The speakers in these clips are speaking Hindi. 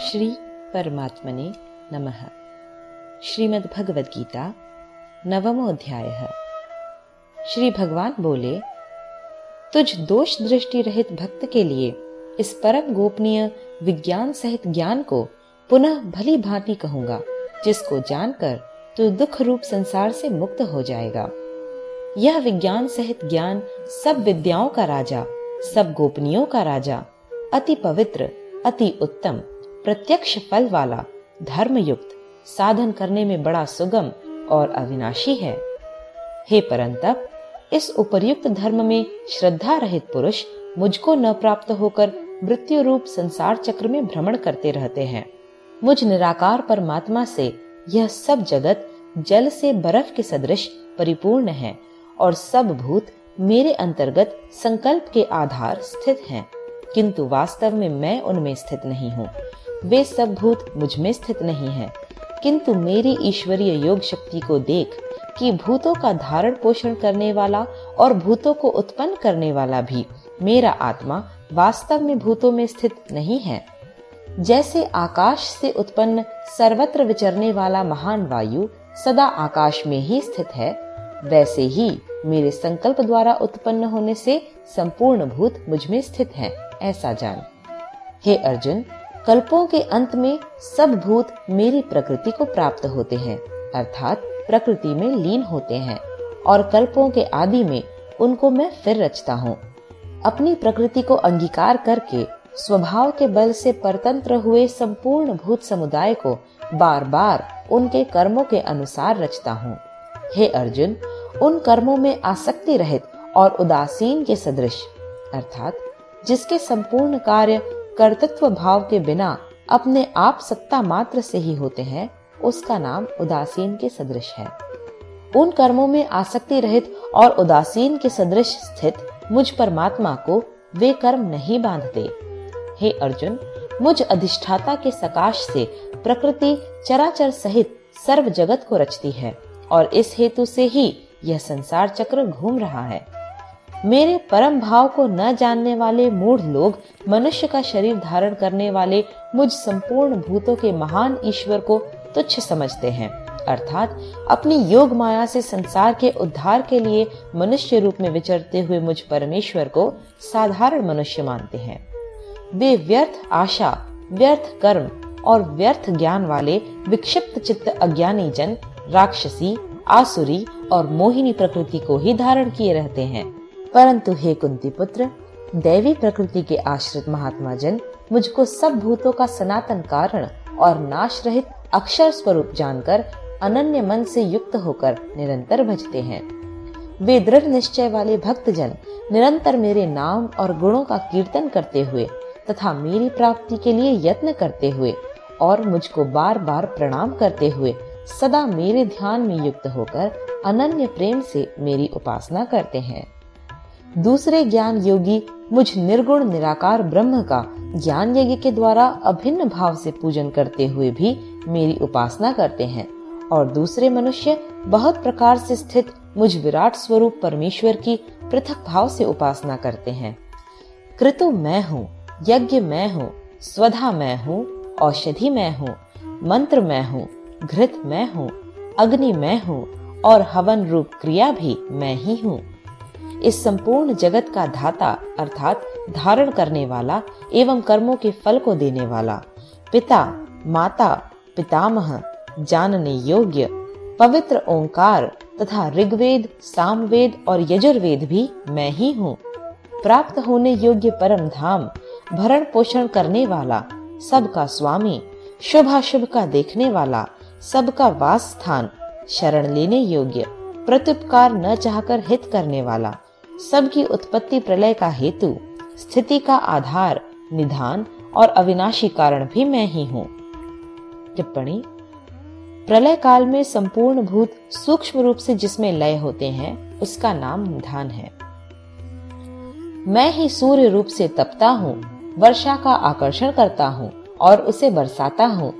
श्री परमात्मने नमः। श्रीमद् भगवद गीता नवमो नवमोध्याय श्री भगवान बोले, तुझ दोष दृष्टि रहित भक्त के लिए इस परम गोपनीय विज्ञान सहित ज्ञान को पुनः भली भांति कहूँगा, जिसको जानकर तू दुख रूप संसार से मुक्त हो जाएगा। यह विज्ञान सहित ज्ञान सब विद्याओं का राजा, सब गोपनीयों का राजा, अति पवित्र, अति उत्तम प्रत्यक्ष फल वाला धर्म युक्त साधन करने में बड़ा सुगम और अविनाशी है। हे परंतप, इस उपर्युक्त धर्म में श्रद्धा रहित पुरुष मुझको न प्राप्त होकर मृत्यु रूप संसार चक्र में भ्रमण करते रहते हैं। मुझ निराकार परमात्मा से यह सब जगत जल से बर्फ़ के सदृश परिपूर्ण है और सब भूत मेरे अंतर्गत संकल्प के आधार स्थित हैं। किंतु वास्तव में मैं उनमें स्थित नहीं हूँ। वे सब भूत मुझमें स्थित नहीं है। किंतु मेरी ईश्वरीय योग शक्ति को देख कि भूतों का धारण पोषण करने वाला और भूतों को उत्पन्न करने वाला भी मेरा आत्मा वास्तव में भूतों में स्थित नहीं है। जैसे आकाश से उत्पन्न सर्वत्र विचरने वाला महान वायु सदा आकाश में ही स्थित है वैसे ही मेरे संकल्प द्वारा उत्पन्न होने से संपूर्ण भूत मुझमें स्थित हैं, ऐसा जान। हे अर्जुन कल्पों के अंत में सब भूत मेरी प्रकृति को प्राप्त होते हैं, अर्थात प्रकृति में लीन होते हैं, और कल्पों के आदि में उनको मैं फिर रचता हूँ। अपनी प्रकृति को अंगीकार करके स्वभाव के बल से परतंत्र हुए संपूर्ण भूत समुदाय को बार बार उनके कर्मों के अनुसार रचता हूँ। हे अर्जुन, उन कर्मों में आसक्ति रहित और उदासीन के सदृश, अर्थात जिसके संपूर्ण कार्य कर्तृत्व भाव के बिना अपने आप सत्ता मात्र से ही होते हैं, उसका नाम उदासीन के सदृश है। उन कर्मों में आसक्ति रहित और उदासीन के सदृश स्थित मुझ परमात्मा को वे कर्म नहीं बांधते। हे अर्जुन, मुझ अधिष्ठाता के सकाश से प्रकृति चराचर सहित सर्व जगत को रचती है और इस हेतु से ही यह संसार चक्र घूम रहा है। मेरे परम भाव को न जानने वाले मूढ़ लोग, मनुष्य का शरीर धारण करने वाले मुझ संपूर्ण भूतों के महान ईश्वर को तुच्छ समझते हैं। अर्थात, अपनी योग माया से संसार के उद्धार के लिए मनुष्य रूप में विचरते हुए मुझ परमेश्वर को साधारण मनुष्य मानते हैं। वे व्यर्थ आशा, व्यर्थ कर्म और व्यर्थ ज्ञान वाले विक्षिप्त चित्त अज्ञानी जन, राक्षसी, आसुरी और मोहिनी प्रकृति को ही धारण किए रहते हैं। परंतु हे कुंती पुत्र दैवी प्रकृति के आश्रित महात्मा जन मुझको सब भूतों का सनातन कारण और नाश रहित अक्षर स्वरूप जानकर अनन्य मन से युक्त होकर निरंतर भजते हैं। वे दृढ़ निश्चय वाले भक्त जन निरंतर मेरे नाम और गुणों का कीर्तन करते हुए तथा मेरी प्राप्ति के लिए यत्न करते हुए और मुझको बार बार प्रणाम करते हुए सदा मेरे ध्यान में युक्त होकर अनन्य प्रेम से मेरी उपासना करते हैं। दूसरे ज्ञान योगी मुझ निर्गुण, निराकार ब्रह्म का ज्ञान यज्ञ के द्वारा अभिन्न भाव से पूजन करते हुए भी मेरी उपासना करते हैं। और दूसरे मनुष्य बहुत प्रकार से स्थित मुझ विराट स्वरूप परमेश्वर की पृथक भाव से उपासना करते हैं। कृतु मैं हूँ, यज्ञ मैं हूँ, स्वधा मैं हूँ, औषधि मैं हूँ, मंत्र मैं हूँ, घृत मैं हूँ, अग्नि मैं हूँ और हवन रूप क्रिया भी मैं ही हूँ। इस संपूर्ण जगत का धाता, अर्थात धारण करने वाला एवं कर्मों के फल को देने वाला। पिता, माता, पितामह, जानने योग्य, पवित्र ओंकार तथा ऋग्वेद, सामवेद और यजुर्वेद भी मैं ही हूँ। प्राप्त होने योग्य परम धाम, भरण पोषण करने वाला, सबका स्वामी, शुभाशुभ का देखने वाला, सबका वास स्थान शरण लेने योग्य, प्रत्युपकार न चाहकर हित करने वाला सबकी उत्पत्ति प्रलय का हेतु, स्थिति का आधार, निधान और अविनाशी कारण भी मैं ही हूँ। टिप्पणी, प्रलय काल में संपूर्ण भूत सूक्ष्म रूप से जिसमें लय होते हैं, उसका नाम निधान है। मैं ही सूर्य रूप से तपता हूँ, वर्षा का आकर्षण करता हूँ और उसे बरसाता हूँ।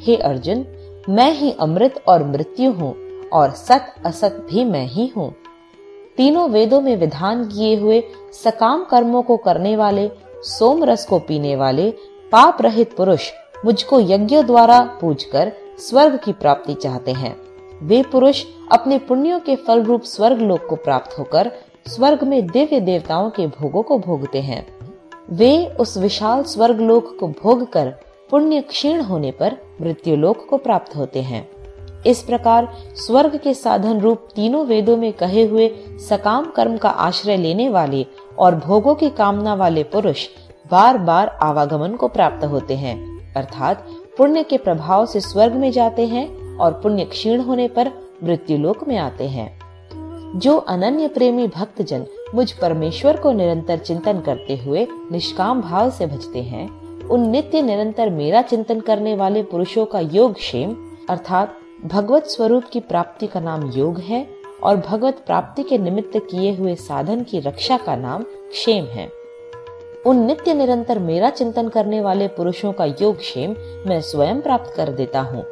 हे अर्जुन, मैं ही अमृत और मृत्यु हूँ और सत असत भी मैं ही हूँ। तीनों वेदों में विधान किए हुए सकाम कर्मों को करने वाले सोम रस को पीने वाले पाप रहित पुरुष मुझको यज्ञ द्वारा पूजकर स्वर्ग की प्राप्ति चाहते हैं। वे पुरुष अपने पुण्यों के फल रूप स्वर्ग लोक को प्राप्त होकर स्वर्ग में दिव्य देवताओं के भोगों को भोगते हैं। वे उस विशाल स्वर्ग लोक को भोग कर पुण्य क्षीण होने पर मृत्यु लोक को प्राप्त होते हैं। इस प्रकार स्वर्ग के साधन रूप तीनों वेदों में कहे हुए सकाम कर्म का आश्रय लेने वाले और भोगों की कामना वाले पुरुष बार बार आवागमन को प्राप्त होते हैं। अर्थात पुण्य के प्रभाव से स्वर्ग में जाते हैं और पुण्य क्षीण होने पर मृत्यु लोक में आते हैं। जो अनन्य प्रेमी भक्तजन मुझ परमेश्वर को निरंतर चिंतन करते हुए निष्काम भाव से भजते हैं, उन नित्य निरंतर मेरा चिंतन करने वाले पुरुषों का योग क्षेम, अर्थात भगवत स्वरूप की प्राप्ति का नाम योग है और भगवत प्राप्ति के निमित्त किए हुए साधन की रक्षा का नाम क्षेम है। उन नित्य निरंतर मेरा चिंतन करने वाले पुरुषों का योग क्षेम मैं स्वयं प्राप्त कर देता हूँ।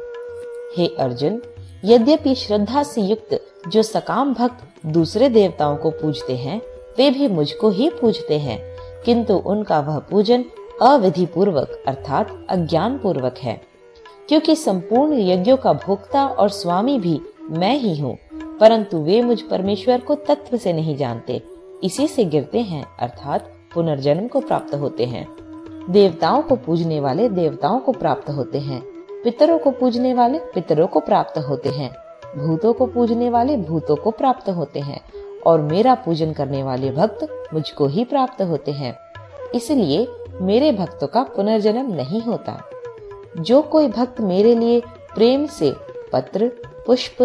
हे अर्जुन, यद्यपि श्रद्धा से युक्त जो सकाम भक्त दूसरे देवताओं को पूजते हैं, वे भी मुझको ही पूजते हैं, किंतु उनका वह पूजन अविधि पूर्वक अर्थात अज्ञान पूर्वक है। क्योंकि संपूर्ण यज्ञों का भोक्ता और स्वामी भी मैं ही हूँ, परंतु वे मुझ परमेश्वर को तत्व से नहीं जानते। इसी से गिरते हैं, अर्थात पुनर्जन्म को प्राप्त होते हैं। देवताओं को पूजने वाले देवताओं को प्राप्त होते हैं। पितरों को पूजने वाले पितरों को प्राप्त होते हैं। भूतों को पूजने वाले भूतों को प्राप्त होते हैं। और मेरा पूजन करने वाले भक्त मुझको ही प्राप्त होते हैं। इसलिए मेरे भक्तों का पुनर्जन्म नहीं होता। जो कोई भक्त मेरे लिए प्रेम से पत्र, पुष्प,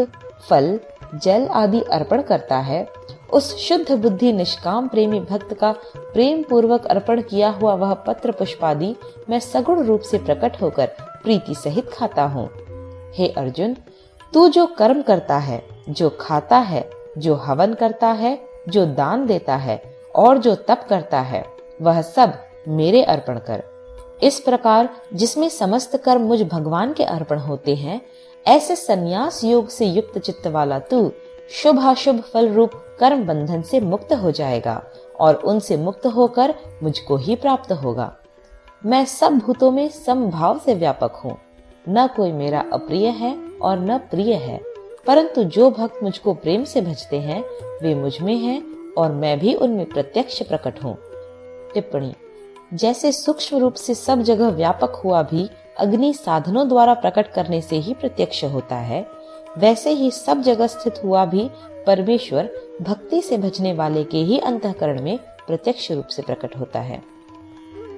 फल, जल आदि अर्पण करता है, उस शुद्ध बुद्धि निष्काम प्रेमी भक्त का प्रेम पूर्वक अर्पण किया हुआ वह पत्र पुष्पादि मैं सगुण रूप से प्रकट होकर प्रीति सहित खाता हूँ। हे अर्जुन, तू जो कर्म करता है, जो खाता है, जो हवन करता है, जो दान देता है और जो तप करता है, वह सब मेरे अर्पण कर। इस प्रकार जिसमें समस्त कर्म मुझ भगवान के अर्पण होते हैं, ऐसे संन्यास योग से युक्त चित्त वाला तू शुभ अशुभ फल रूप कर्म बंधन से मुक्त हो जाएगा और उनसे मुक्त होकर मुझको ही प्राप्त होगा। मैं सब भूतों में समभाव से व्यापक हूँ। न कोई मेरा अप्रिय है और न प्रिय है, परंतु जो भक्त मुझको प्रेम से भजते हैं, वे मुझमें हैं और मैं भी उनमें प्रत्यक्ष प्रकट हूँ। टिप्पणी जैसे सूक्ष्म रूप से सब जगह व्यापक हुआ भी अग्नि साधनों द्वारा प्रकट करने से ही प्रत्यक्ष होता है, वैसे ही सब जगह स्थित हुआ भी परमेश्वर भक्ति से भजने वाले के ही अंतकरण में प्रत्यक्ष रूप से प्रकट होता है।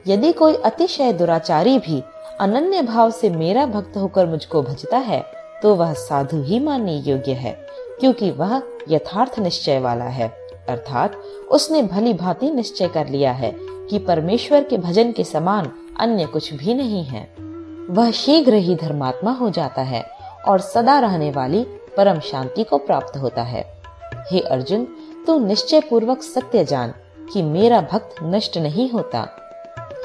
यदि कोई अतिशय दुराचारी भी अनन्य भाव से मेरा भक्त होकर मुझको भजता है तो वह साधु ही मानने योग्य है, क्योंकि वह यथार्थ निश्चय वाला है, अर्थात उसने भली भांति निश्चय कर लिया है कि परमेश्वर के भजन के समान अन्य कुछ भी नहीं है। वह शीघ्र ही धर्मात्मा हो जाता है और सदा रहने वाली परम शांति को प्राप्त होता है। हे अर्जुन, तू निश्चय पूर्वक सत्य जान कि मेरा भक्त नष्ट नहीं होता।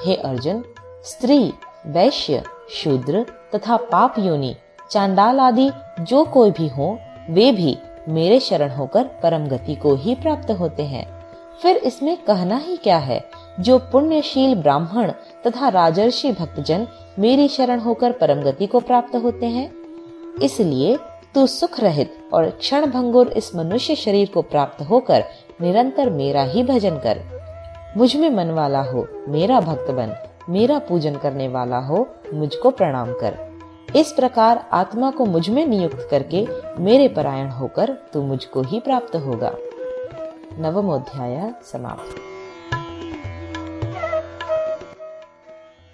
हे अर्जुन, स्त्री, वैश्य, शूद्र तथा पाप योनि, चांडाल आदि जो कोई भी हो, वे भी मेरे शरण होकर परम गति को ही प्राप्त होते हैं। फिर इसमें कहना ही क्या है जो पुण्यशील ब्राह्मण तथा राजर्षि भक्तजन मेरी शरण होकर परम गति को प्राप्त होते हैं। इसलिए तू सुख रहित और क्षण भंगुर इस मनुष्य शरीर को प्राप्त होकर निरंतर मेरा ही भजन कर। मुझमें मन वाला हो, मेरा भक्त बन, मेरा पूजन करने वाला हो, मुझको प्रणाम कर। इस प्रकार आत्मा को मुझमें नियुक्त करके मेरे परायण होकर तू मुझको ही प्राप्त होगा। नवमोध्याय समाप्त।